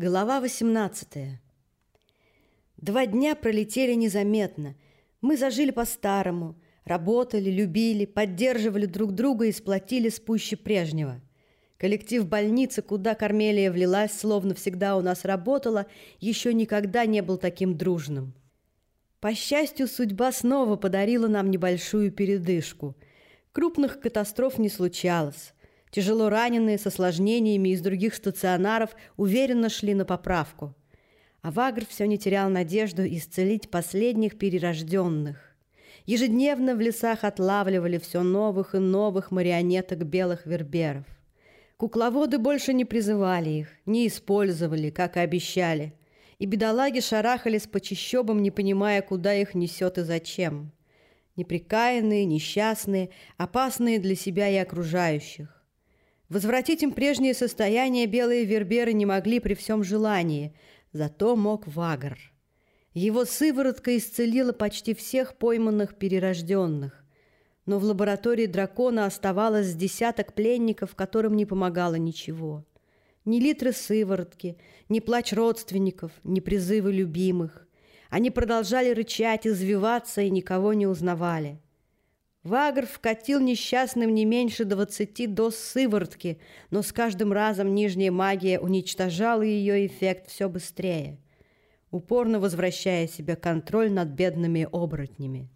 Глава 18 Два дня пролетели незаметно. Мы зажили по-старому, работали, любили, поддерживали друг друга и сплотили пуще прежнего. Коллектив больницы, куда Кармелия влилась, словно всегда у нас работала, еще никогда не был таким дружным. По счастью, судьба снова подарила нам небольшую передышку. Крупных катастроф не случалось. Тяжело раненые с осложнениями из других стационаров уверенно шли на поправку. А Вагр все не терял надежду исцелить последних перерожденных. Ежедневно в лесах отлавливали все новых и новых марионеток белых верберов. Кукловоды больше не призывали их, не использовали, как и обещали. И бедолаги шарахались по чащобам, не понимая, куда их несет и зачем. Неприкаянные, несчастные, опасные для себя и окружающих. Возвратить им прежнее состояние белые верберы не могли при всем желании, зато мог Вагр. Его сыворотка исцелила почти всех пойманных перерожденных. Но в лаборатории дракона оставалось десяток пленников, которым не помогало ничего. Ни литры сыворотки, ни плач родственников, ни призывы любимых. Они продолжали рычать, извиваться и никого не узнавали. Вагр вкатил несчастным не меньше двадцати доз сыворотки, но с каждым разом нижняя магия уничтожала ее эффект все быстрее, упорно возвращая себе контроль над бедными оборотнями.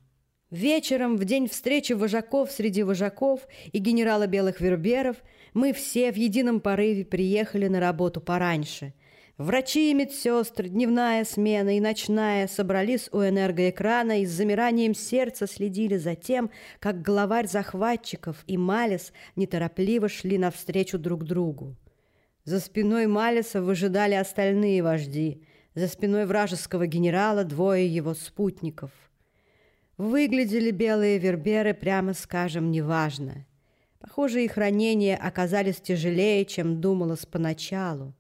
Вечером, в день встречи вожаков среди вожаков и генерала Белых Верберов, мы все в едином порыве приехали на работу пораньше – Врачи и медсестры, дневная смена и ночная собрались у энергоэкрана и с замиранием сердца следили за тем, как главарь захватчиков и Малис неторопливо шли навстречу друг другу. За спиной Малиса выжидали остальные вожди, за спиной вражеского генерала двое его спутников. Выглядели белые верберы, прямо скажем, неважно. Похоже, их ранения оказались тяжелее, чем думалось поначалу.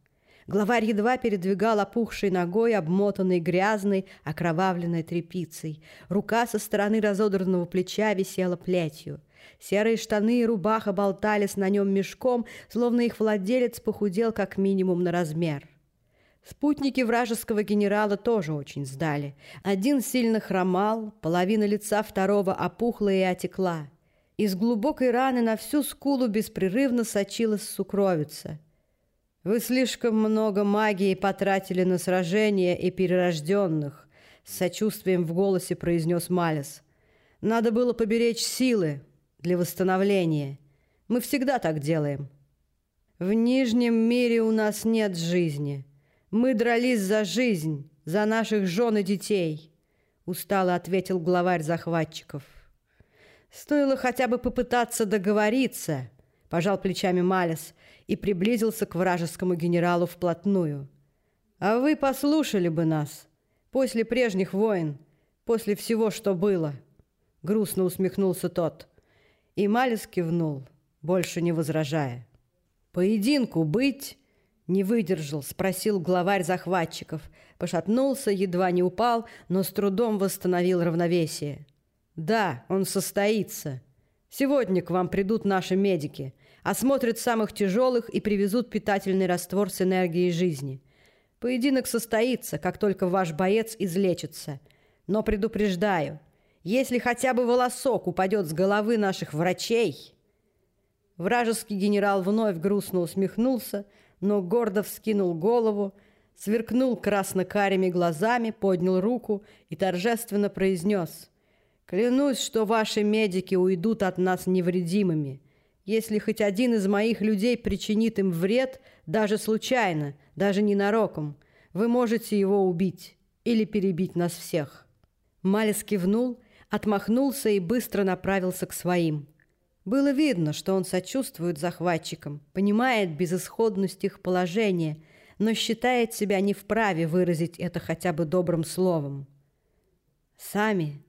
Главарь едва передвигал опухшей ногой, обмотанной грязной, окровавленной тряпицей. Рука со стороны разодранного плеча висела плетью. Серые штаны и рубаха болтались на нем мешком, словно их владелец похудел как минимум на размер. Спутники вражеского генерала тоже очень сдали. Один сильно хромал, половина лица второго опухла и отекла. Из глубокой раны на всю скулу беспрерывно сочилась сукровица – вы слишком много магии потратили на сражения и перерожденных, с сочувствием в голосе произнес Малис. Надо было поберечь силы для восстановления. Мы всегда так делаем. В Нижнем мире у нас нет жизни. Мы дрались за жизнь, за наших жен и детей, устало ответил главарь захватчиков. Стоило хотя бы попытаться договориться, пожал плечами Малис и приблизился к вражескому генералу вплотную. «А вы послушали бы нас после прежних войн, после всего, что было!» Грустно усмехнулся тот. И Малис кивнул, больше не возражая. «Поединку быть?» Не выдержал, спросил главарь захватчиков. Пошатнулся, едва не упал, но с трудом восстановил равновесие. «Да, он состоится. Сегодня к вам придут наши медики осмотрят самых тяжелых и привезут питательный раствор с энергией жизни. Поединок состоится, как только ваш боец излечится. Но предупреждаю, если хотя бы волосок упадет с головы наших врачей... Вражеский генерал вновь грустно усмехнулся, но гордо вскинул голову, сверкнул красно-карими глазами, поднял руку и торжественно произнес «Клянусь, что ваши медики уйдут от нас невредимыми». Если хоть один из моих людей причинит им вред, даже случайно, даже ненароком, вы можете его убить или перебить нас всех». Малис кивнул, отмахнулся и быстро направился к своим. Было видно, что он сочувствует захватчикам, понимает безысходность их положения, но считает себя не вправе выразить это хотя бы добрым словом. «Сами,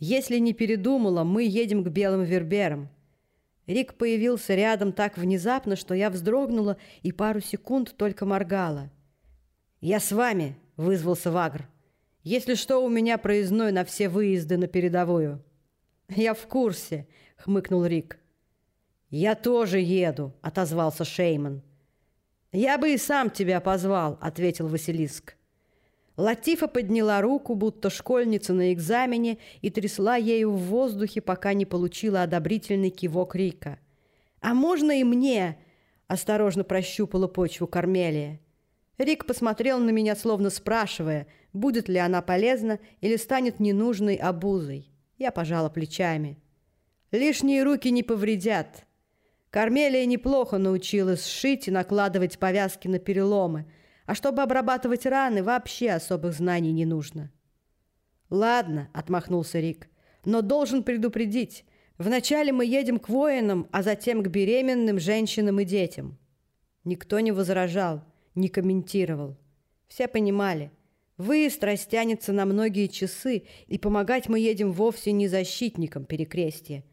если не передумала, мы едем к белым верберам. Рик появился рядом так внезапно, что я вздрогнула и пару секунд только моргала. «Я с вами!» — вызвался Вагр. «Если что, у меня проездной на все выезды на передовую». «Я в курсе», — хмыкнул Рик. «Я тоже еду», — отозвался Шейман. «Я бы и сам тебя позвал», — ответил Василиск. Латифа подняла руку, будто школьница на экзамене, и трясла ею в воздухе, пока не получила одобрительный кивок Рика. «А можно и мне?» — осторожно прощупала почву Кармелия. Рик посмотрел на меня, словно спрашивая, будет ли она полезна или станет ненужной обузой. Я пожала плечами. «Лишние руки не повредят. Кармелия неплохо научилась шить и накладывать повязки на переломы, а чтобы обрабатывать раны, вообще особых знаний не нужно. «Ладно», — отмахнулся Рик, — «но должен предупредить. Вначале мы едем к воинам, а затем к беременным женщинам и детям». Никто не возражал, не комментировал. Все понимали. Выезд растянется на многие часы, и помогать мы едем вовсе не защитникам перекрестия,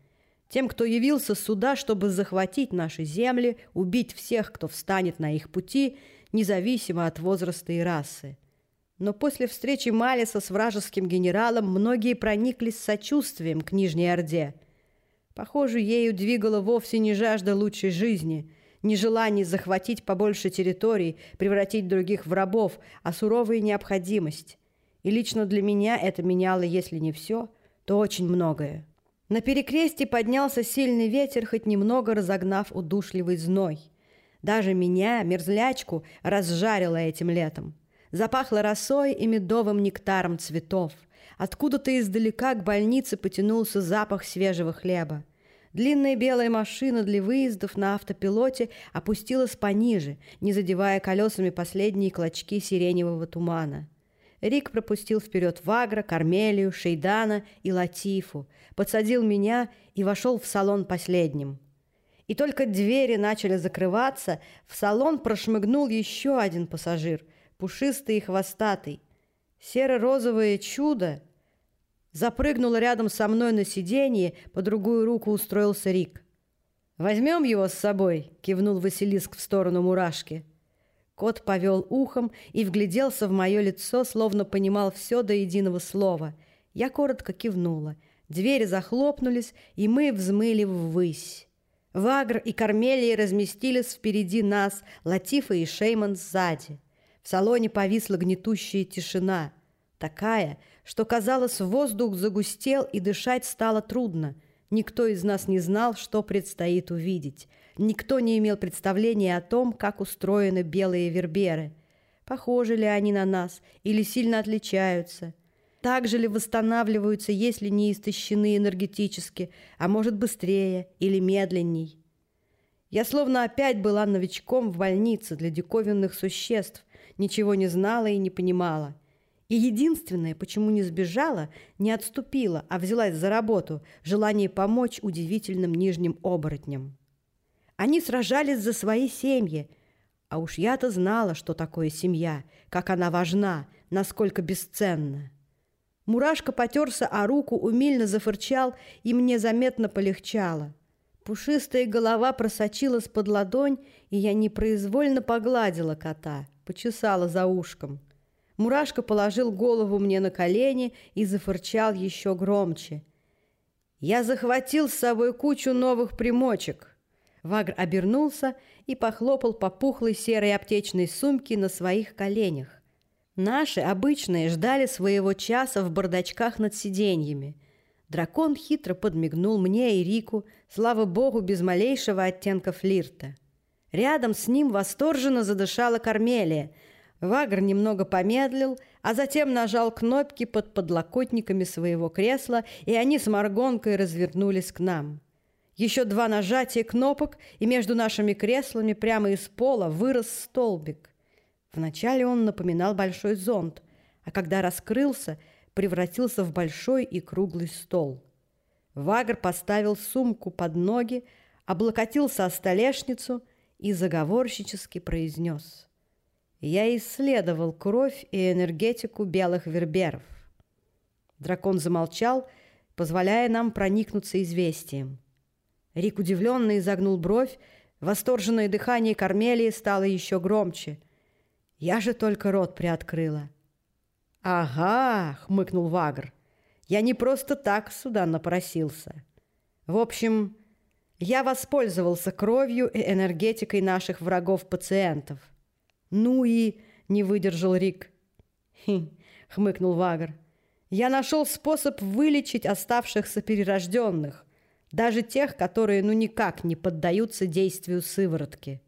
тем, кто явился сюда, чтобы захватить наши земли, убить всех, кто встанет на их пути, независимо от возраста и расы. Но после встречи Малиса с вражеским генералом многие прониклись сочувствием к Нижней Орде. Похоже, ею двигала вовсе не жажда лучшей жизни, не желание захватить побольше территорий, превратить других в рабов, а суровая необходимость. И лично для меня это меняло, если не все, то очень многое. На перекрестье поднялся сильный ветер, хоть немного разогнав удушливый зной. Даже меня, мерзлячку, разжарило этим летом. Запахло росой и медовым нектаром цветов. Откуда-то издалека к больнице потянулся запах свежего хлеба. Длинная белая машина для выездов на автопилоте опустилась пониже, не задевая колесами последние клочки сиреневого тумана. Рик пропустил вперед Вагра, Кармелию, Шейдана и Латифу, подсадил меня и вошел в салон последним. И только двери начали закрываться, в салон прошмыгнул еще один пассажир, пушистый и хвостатый. Серо-розовое чудо запрыгнуло рядом со мной на сиденье, по другую руку устроился Рик. «Возьмем его с собой», — кивнул Василиск в сторону мурашки. Кот повел ухом и вгляделся в мое лицо, словно понимал все до единого слова. Я коротко кивнула. Двери захлопнулись, и мы взмыли ввысь. Вагр и Кармелия разместились впереди нас, Латифа и Шейман сзади. В салоне повисла гнетущая тишина. Такая, что, казалось, воздух загустел и дышать стало трудно. Никто из нас не знал, что предстоит увидеть — Никто не имел представления о том, как устроены белые верберы. Похожи ли они на нас или сильно отличаются? Так же ли восстанавливаются, если не истощены энергетически, а может быстрее или медленней? Я словно опять была новичком в больнице для диковинных существ, ничего не знала и не понимала. И единственное, почему не сбежала, не отступила, а взялась за работу, желание помочь удивительным нижним оборотням. Они сражались за свои семьи. А уж я-то знала, что такое семья, как она важна, насколько бесценна. Мурашка потерся о руку, умильно зафырчал, и мне заметно полегчало. Пушистая голова просочилась под ладонь, и я непроизвольно погладила кота, почесала за ушком. Мурашка положил голову мне на колени и зафырчал еще громче. «Я захватил с собой кучу новых примочек. Вагр обернулся и похлопал по пухлой серой аптечной сумке на своих коленях. Наши, обычные, ждали своего часа в бардачках над сиденьями. Дракон хитро подмигнул мне и Рику, слава богу, без малейшего оттенка флирта. Рядом с ним восторженно задышала Кармелия. Вагр немного помедлил, а затем нажал кнопки под подлокотниками своего кресла, и они с Маргонкой развернулись к нам. Еще два нажатия кнопок, и между нашими креслами прямо из пола вырос столбик. Вначале он напоминал большой зонт, а когда раскрылся, превратился в большой и круглый стол. Вагр поставил сумку под ноги, облокотился о столешницу и заговорщически произнес. «Я исследовал кровь и энергетику белых верберов». Дракон замолчал, позволяя нам проникнуться известием. Рик удивленно изогнул бровь, восторженное дыхание Кармелии стало еще громче. Я же только рот приоткрыла. «Ага», — хмыкнул Вагр, — «я не просто так сюда напросился. В общем, я воспользовался кровью и энергетикой наших врагов-пациентов. «Ну и...» — не выдержал Рик. «Хм», — хмыкнул Вагр. «Я нашел способ вылечить оставшихся перерожденных, даже тех, которые ну никак не поддаются действию сыворотки».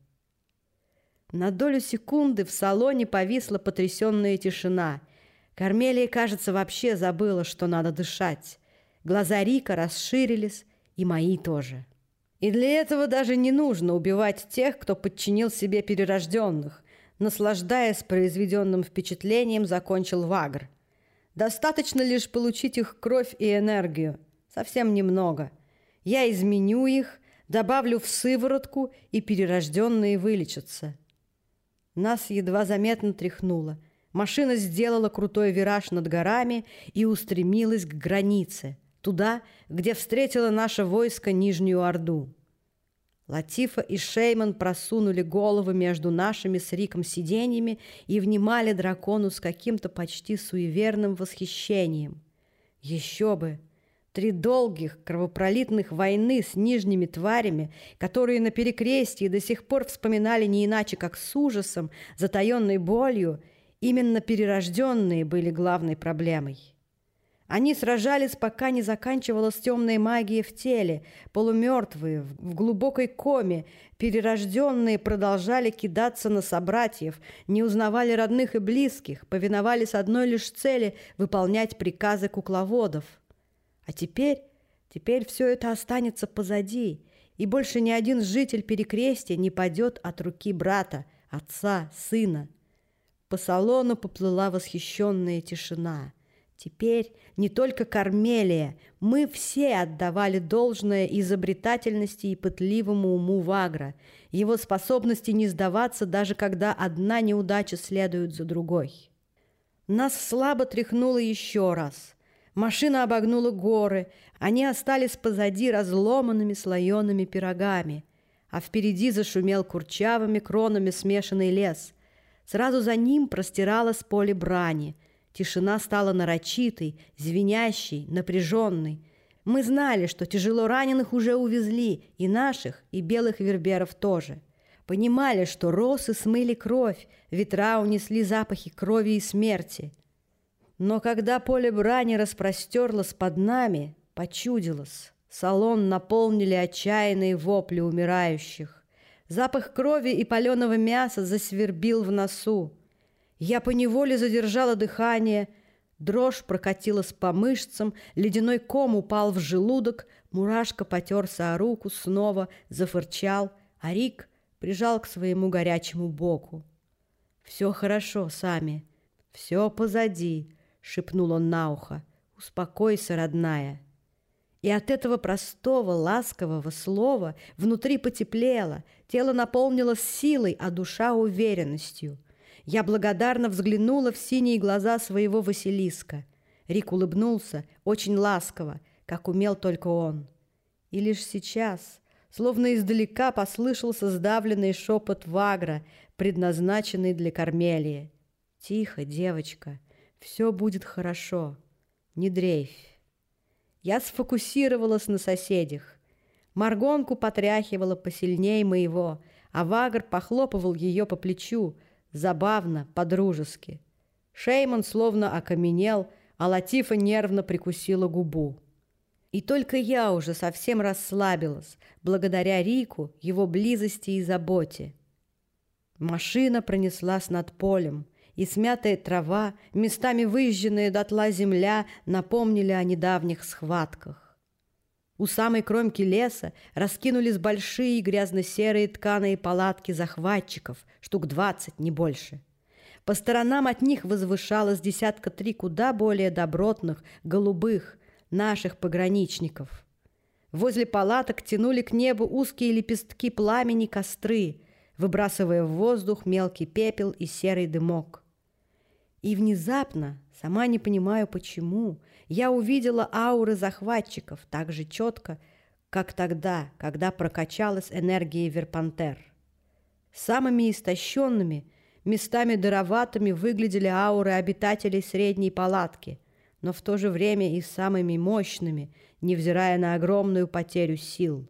На долю секунды в салоне повисла потрясенная тишина. Кармелия, кажется, вообще забыла, что надо дышать. Глаза Рика расширились, и мои тоже. И для этого даже не нужно убивать тех, кто подчинил себе перерожденных. Наслаждаясь произведенным впечатлением, закончил Вагр. Достаточно лишь получить их кровь и энергию. Совсем немного. Я изменю их, добавлю в сыворотку, и перерожденные вылечатся. Нас едва заметно тряхнуло. Машина сделала крутой вираж над горами и устремилась к границе – туда, где встретило наше войско Нижнюю Орду. Латифа и Шейман просунули головы между нашими с Риком сиденьями и внимали дракону с каким-то почти суеверным восхищением. Еще бы! Три долгих кровопролитных войны с нижними тварями, которые на перекрестии до сих пор вспоминали не иначе, как с ужасом, затаенной болью, именно перерожденные были главной проблемой. Они сражались, пока не заканчивалась темная магия в теле. Полумертвые, в глубокой коме, перерожденные продолжали кидаться на собратьев, не узнавали родных и близких, повиновались одной лишь цели – выполнять приказы кукловодов. А теперь, теперь все это останется позади, и больше ни один житель Перекрестия не падет от руки брата, отца, сына. По салону поплыла восхищенная тишина – Теперь не только Кармелия, мы все отдавали должное изобретательности и пытливому уму Вагра, его способности не сдаваться, даже когда одна неудача следует за другой. Нас слабо тряхнуло еще раз. Машина обогнула горы, они остались позади разломанными слоеными пирогами, а впереди зашумел курчавыми кронами смешанный лес. Сразу за ним простиралось поле брани – Тишина стала нарочитой, звенящей, напряженной. Мы знали, что тяжело раненых уже увезли, и наших, и белых верберов тоже. Понимали, что росы смыли кровь, ветра унесли запахи крови и смерти. Но когда поле брани распростерлось под нами, почудилось. Салон наполнили отчаянные вопли умирающих. Запах крови и паленого мяса засвербил в носу. Я поневоле задержала дыхание, дрожь прокатилась по мышцам, ледяной ком упал в желудок, мурашка потерся о руку, снова зафырчал, а Рик прижал к своему горячему боку. «Все хорошо, Сами, все позади», — шепнул он на ухо. «Успокойся, родная». И от этого простого, ласкового слова внутри потеплело, тело наполнилось силой, а душа уверенностью — я благодарно взглянула в синие глаза своего Василиска. Рик улыбнулся, очень ласково, как умел только он. И лишь сейчас, словно издалека, послышался сдавленный шепот Вагра, предназначенный для Кармелии. «Тихо, девочка, все будет хорошо. Не дрейфь». Я сфокусировалась на соседях. Маргонку потряхивала посильнее моего, а Вагр похлопывал ее по плечу, Забавно, по-дружески. Шейман словно окаменел, а Латифа нервно прикусила губу. И только я уже совсем расслабилась, благодаря Рику, его близости и заботе. Машина пронеслась над полем, и смятая трава, местами выжженная дотла земля напомнили о недавних схватках. У самой кромки леса раскинулись большие грязно-серые тканые палатки захватчиков, штук двадцать, не больше. По сторонам от них возвышалось десятка три куда более добротных, голубых, наших пограничников. Возле палаток тянули к небу узкие лепестки пламени костры, выбрасывая в воздух мелкий пепел и серый дымок. И внезапно, сама не понимаю почему, я увидела ауры захватчиков так же четко, как тогда, когда прокачалась энергия Верпантер. Самыми истощенными, местами дыроватыми выглядели ауры обитателей средней палатки, но в то же время и самыми мощными, невзирая на огромную потерю сил.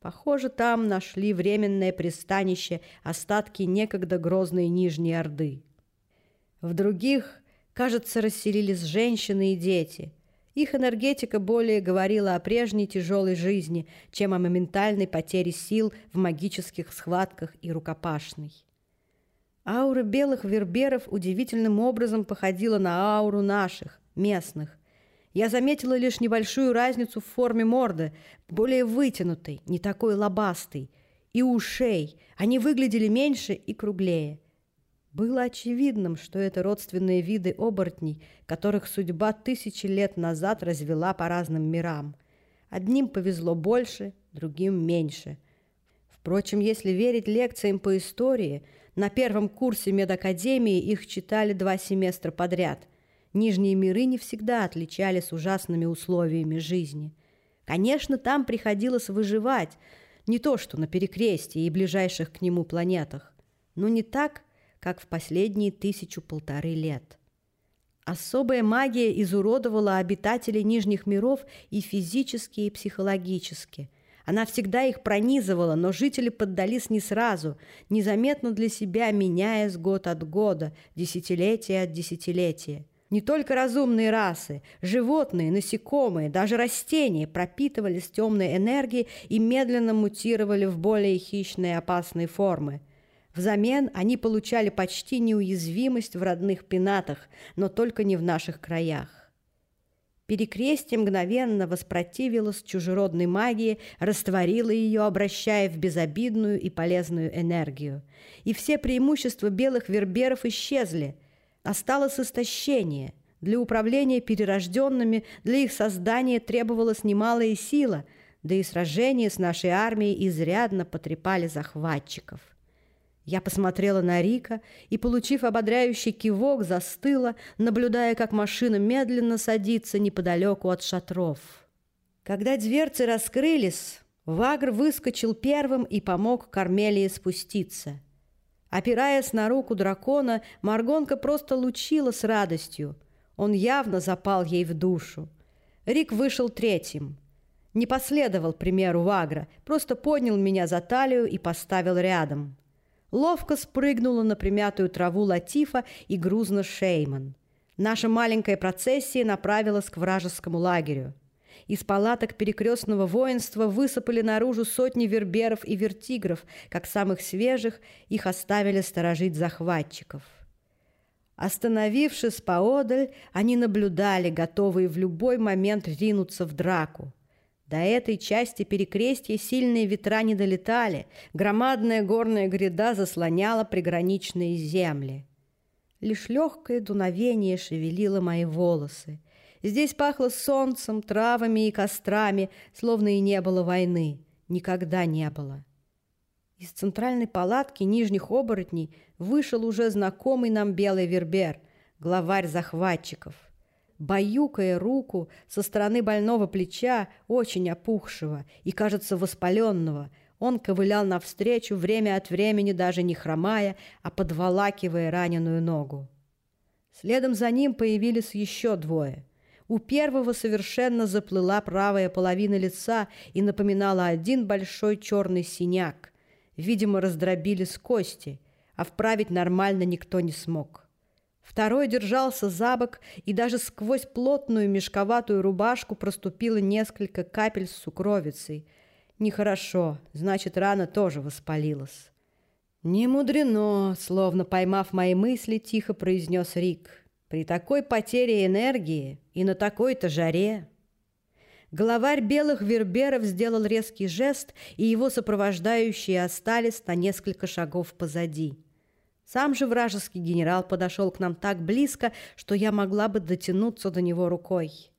Похоже, там нашли временное пристанище остатки некогда грозной Нижней Орды. В других, кажется, расселились женщины и дети. Их энергетика более говорила о прежней тяжелой жизни, чем о моментальной потере сил в магических схватках и рукопашной. Аура белых верберов удивительным образом походила на ауру наших, местных. Я заметила лишь небольшую разницу в форме морды, более вытянутой, не такой лобастой, и ушей. Они выглядели меньше и круглее. Было очевидным, что это родственные виды оборотней, которых судьба тысячи лет назад развела по разным мирам. Одним повезло больше, другим меньше. Впрочем, если верить лекциям по истории, на первом курсе медакадемии их читали два семестра подряд – Нижние миры не всегда отличались ужасными условиями жизни. Конечно, там приходилось выживать, не то что на перекрестии и ближайших к нему планетах, но не так, как в последние тысячу-полторы лет. Особая магия изуродовала обитателей Нижних миров и физически, и психологически. Она всегда их пронизывала, но жители поддались не сразу, незаметно для себя меняясь год от года, десятилетие от десятилетия. Не только разумные расы, животные, насекомые, даже растения пропитывались темной энергией и медленно мутировали в более хищные опасные формы. Взамен они получали почти неуязвимость в родных пенатах, но только не в наших краях. Перекрестие мгновенно воспротивилось чужеродной магии, растворило ее, обращая в безобидную и полезную энергию. И все преимущества белых верберов исчезли – Осталось истощение. Для управления перерожденными, для их создания требовалась немалая сила, да и сражения с нашей армией изрядно потрепали захватчиков. Я посмотрела на Рика и, получив ободряющий кивок, застыла, наблюдая, как машина медленно садится неподалеку от шатров. Когда дверцы раскрылись, Вагр выскочил первым и помог Кармелии спуститься – Опираясь на руку дракона, Маргонка просто лучила с радостью. Он явно запал ей в душу. Рик вышел третьим. Не последовал примеру Вагра, просто поднял меня за талию и поставил рядом. Ловко спрыгнула на примятую траву Латифа и грузно Шейман. Наша маленькая процессия направилась к вражескому лагерю. Из палаток перекрестного воинства высыпали наружу сотни верберов и вертигров, как самых свежих, их оставили сторожить захватчиков. Остановившись поодаль, они наблюдали, готовые в любой момент ринуться в драку. До этой части перекрестия сильные ветра не долетали, громадная горная гряда заслоняла приграничные земли. Лишь легкое дуновение шевелило мои волосы — Здесь пахло солнцем, травами и кострами, словно и не было войны. Никогда не было. Из центральной палатки нижних оборотней вышел уже знакомый нам белый вербер, главарь захватчиков. Баюкая руку со стороны больного плеча, очень опухшего и, кажется, воспаленного, он ковылял навстречу, время от времени даже не хромая, а подволакивая раненую ногу. Следом за ним появились еще двое – у первого совершенно заплыла правая половина лица и напоминала один большой черный синяк. Видимо, раздробились кости, а вправить нормально никто не смог. Второй держался за бок, и даже сквозь плотную мешковатую рубашку проступило несколько капель с сукровицей. Нехорошо, значит, рана тоже воспалилась. «Не мудрено», словно поймав мои мысли, тихо произнес Рик. При такой потере энергии и на такой-то жаре. Главарь белых верберов сделал резкий жест, и его сопровождающие остались на несколько шагов позади. Сам же вражеский генерал подошел к нам так близко, что я могла бы дотянуться до него рукой.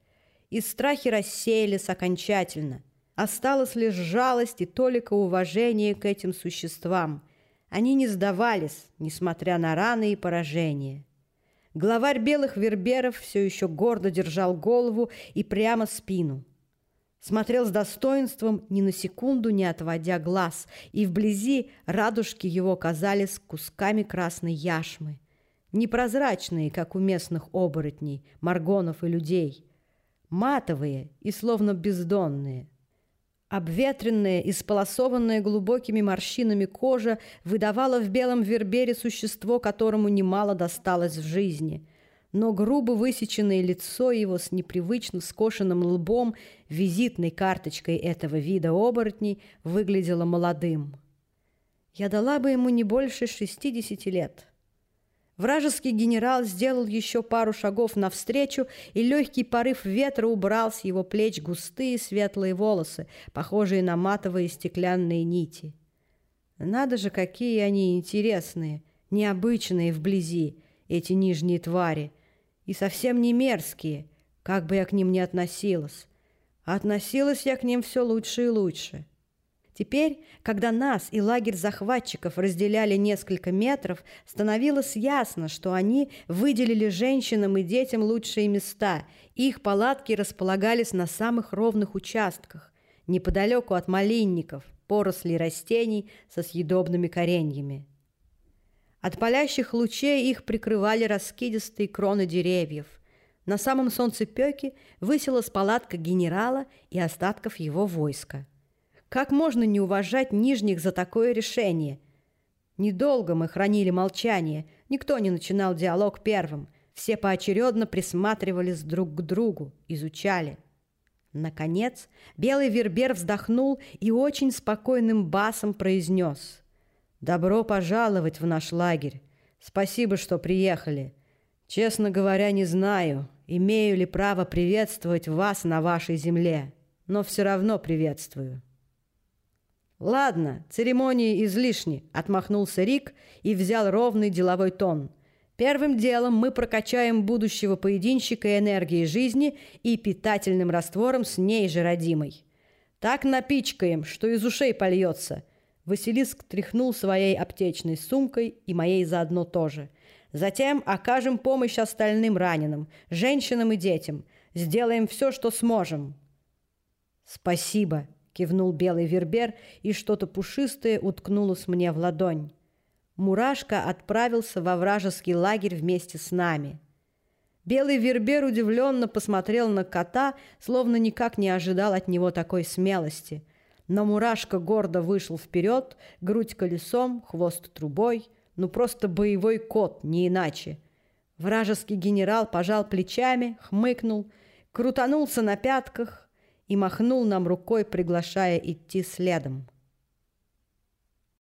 И страхи рассеялись окончательно. Осталась лишь жалость и толика уважения к этим существам. Они не сдавались, несмотря на раны и поражения. Главарь белых верберов все еще гордо держал голову и прямо спину. Смотрел с достоинством, ни на секунду не отводя глаз, и вблизи радужки его казались кусками красной яшмы, непрозрачные, как у местных оборотней, маргонов и людей, матовые и словно бездонные. Обветренная, исполосованная глубокими морщинами кожа выдавала в белом вербере существо, которому немало досталось в жизни. Но грубо высеченное лицо его с непривычно скошенным лбом, визитной карточкой этого вида оборотней, выглядело молодым. Я дала бы ему не больше шестидесяти лет. Вражеский генерал сделал еще пару шагов навстречу, и легкий порыв ветра убрал с его плеч густые светлые волосы, похожие на матовые стеклянные нити. Надо же, какие они интересные, необычные вблизи, эти нижние твари, и совсем не мерзкие, как бы я к ним ни относилась. относилась я к ним все лучше и лучше. Теперь, когда нас и лагерь захватчиков разделяли несколько метров, становилось ясно, что они выделили женщинам и детям лучшие места. Их палатки располагались на самых ровных участках, неподалеку от малинников, порослей растений со съедобными кореньями. От палящих лучей их прикрывали раскидистые кроны деревьев. На самом солнцепёке высилась палатка генерала и остатков его войска – как можно не уважать нижних за такое решение? Недолго мы хранили молчание, никто не начинал диалог первым. Все поочередно присматривались друг к другу, изучали. Наконец, белый вербер вздохнул и очень спокойным басом произнес. «Добро пожаловать в наш лагерь. Спасибо, что приехали. Честно говоря, не знаю, имею ли право приветствовать вас на вашей земле, но все равно приветствую». «Ладно, церемонии излишни», — отмахнулся Рик и взял ровный деловой тон. «Первым делом мы прокачаем будущего поединщика энергией жизни и питательным раствором с ней же родимой. Так напичкаем, что из ушей польется». Василиск тряхнул своей аптечной сумкой и моей заодно тоже. «Затем окажем помощь остальным раненым, женщинам и детям. Сделаем все, что сможем». «Спасибо», кивнул белый вербер, и что-то пушистое уткнулось мне в ладонь. Мурашка отправился во вражеский лагерь вместе с нами. Белый вербер удивленно посмотрел на кота, словно никак не ожидал от него такой смелости. Но Мурашка гордо вышел вперед, грудь колесом, хвост трубой. Ну просто боевой кот, не иначе. Вражеский генерал пожал плечами, хмыкнул, крутанулся на пятках, и махнул нам рукой, приглашая идти следом.